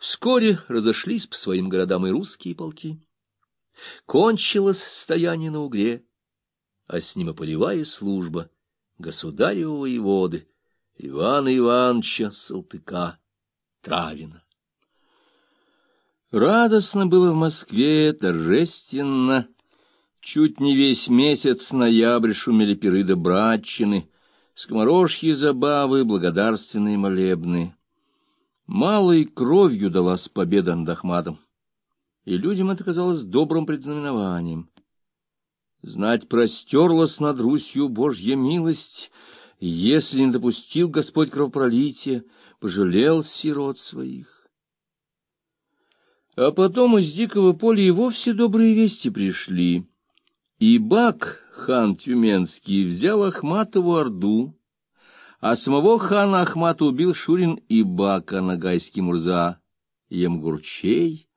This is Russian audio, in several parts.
Вскоре разошлись по своим городам и русские полки. Кончилось стояние на Угре, а с ним и полевая служба государевого воеводы Ивана Ивановича Салтыка Травина. Радостно было в Москве, торжественно. Чуть не весь месяц ноябрь шумели пиры да братчины, скоморожьи забавы, благодарственные молебны. Малой кровью далась победа над Ахматом, и людям это казалось добрым предзнаменованием. Знать простерлась над Русью Божья милость, если не допустил Господь кровопролития, пожалел сирот своих. А потом из дикого поля и вовсе добрые вести пришли. И Бак, хан Тюменский, взял Ахматову Орду, а самого хана Ахмата убил Шурин и Бака, нагайский Мурза, Емгурчей.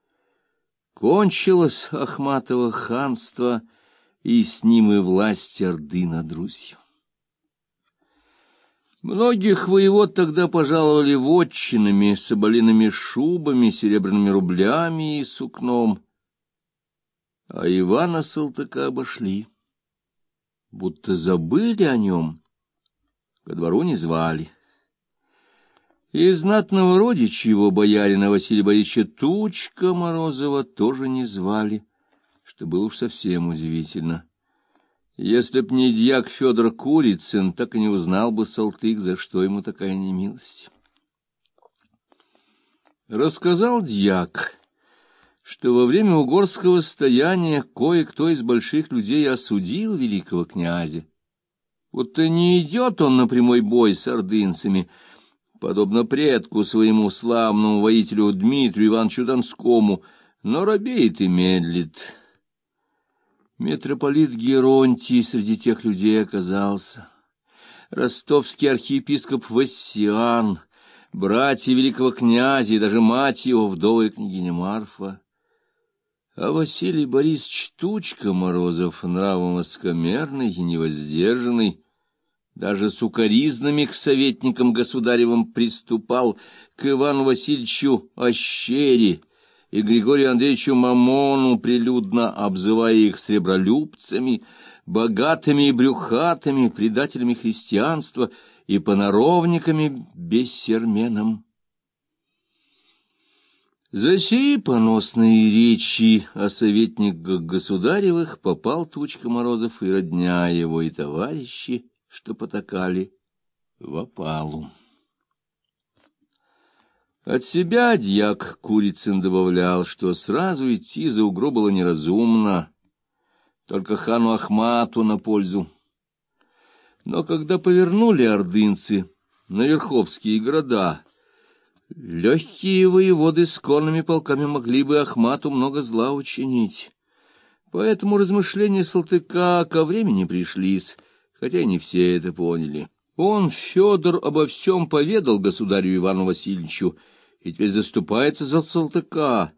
Кончилось Ахматово ханство, и с ним и власть Орды над Русью. Многих воевод тогда пожаловали вотчинами, соболиными шубами, серебряными рублями и сукном. А Ивана Салтыка обошли, будто забыли о нем, ко двору не звали. И знатного родича его боярина Василия Борисовича Тучка Морозова тоже не звали, что было уж совсем удивительно. Если б не дьяк Федор Курицын, так и не узнал бы Салтык, за что ему такая немилость. Рассказал дьяк, что во время угорского стояния кое-кто из больших людей осудил великого князя. Вот и не идет он на прямой бой с ордынцами, подобно предку своему славному воителю Дмитрию Ивановичу Донскому, но робеет и медлит. Митрополит Геронтий среди тех людей оказался. Ростовский архиепископ Вассиан, братья великого князя и даже мать его, вдовая княгиня Марфа. А Василий Борисович Тучка Морозов, нравом оскомерный и невоздержанный, даже с укоризнами к советникам государевым приступал к Ивану Васильевичу Ощере, и Григорию Андреевичу Мамону, прилюдно обзывая их сребролюбцами, богатыми и брюхатыми, предателями христианства и понаровниками бессерменом. За сии поносные речи о советниках государевых попал Тучка Морозов и родня его, и товарищи, что потакали в опалу. От себя дьяк Курицын добавлял, что сразу идти за угро было неразумно, только хану Ахмату на пользу. Но когда повернули ордынцы на верховские города, легкие воеводы с конными полками могли бы Ахмату много зла учинить. Поэтому размышления Салтыка ко времени пришлись, хотя не все это поняли. Он, Федор, обо всем поведал государю Ивану Васильевичу, и теперь заступается за Салтыка,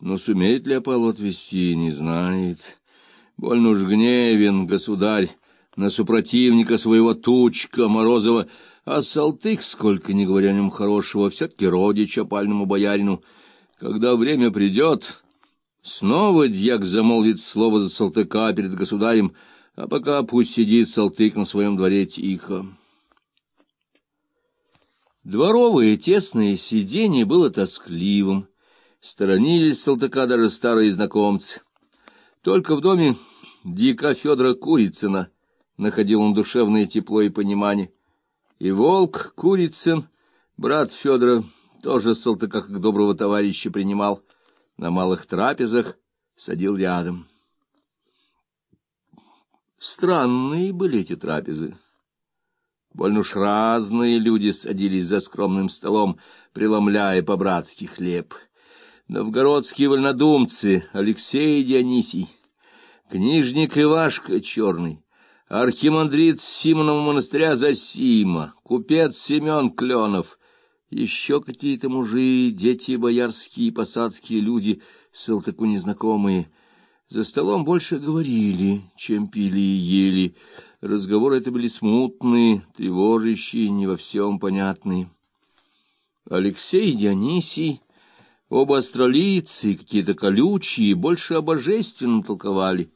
но сумеет ли Апалло отвести, не знает. Больно уж гневен государь на супротивника своего Тучка Морозова, а Салтык, сколько ни говоря о нем хорошего, все-таки родич опальному боярину. Когда время придет, снова дьяк замолвит слово за Салтыка перед государем, а пока пусть сидит Салтык на своем дворе тихо. Дворовое тесное сиденье было тоскливым, сторонились Салтыка даже старые знакомцы. Только в доме дика Федора Курицына находил он душевное тепло и понимание. И волк Курицын, брат Федора, тоже Салтыка как доброго товарища принимал, на малых трапезах садил рядом. Странные были эти трапезы. Больно уж разные люди садились за скромным столом, преломляя по-братски хлеб. Новгородские вольнодумцы Алексей Дионисий, книжник Ивашка Черный, архимандрит Симонова монастыря Засима, купец Семен Кленов, еще какие-то мужи, дети боярские и посадские люди, Салтыку незнакомые. За столом больше говорили, чем пили и ели, Разговоры это были смутные, тревожащие, не во всем понятные. Алексей Дионисий Оба астролицы, какие-то колючие, больше о божественном толковали —